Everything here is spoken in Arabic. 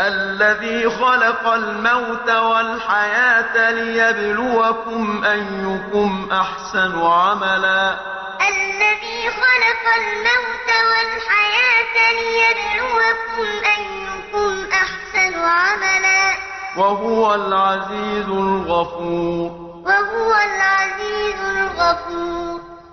الَّذِي خَلَقَ الْمَوْتَ وَالْحَيَاةَ لِيَبْلُوَكُمْ أَيُّكُمْ أَحْسَنُ عَمَلًا ۚ. الَّذِي خَلَقَ الْمَوْتَ وَالْحَيَاةَ لِيَبْلُوَكُمْ أَيُّكُمْ أَحْسَنُ عَمَلًا ۚ. وَهُوَ الْعَزِيزُ الْغَفُورُ. وَهُوَ الْعَزِيزُ الْغَفُورُ.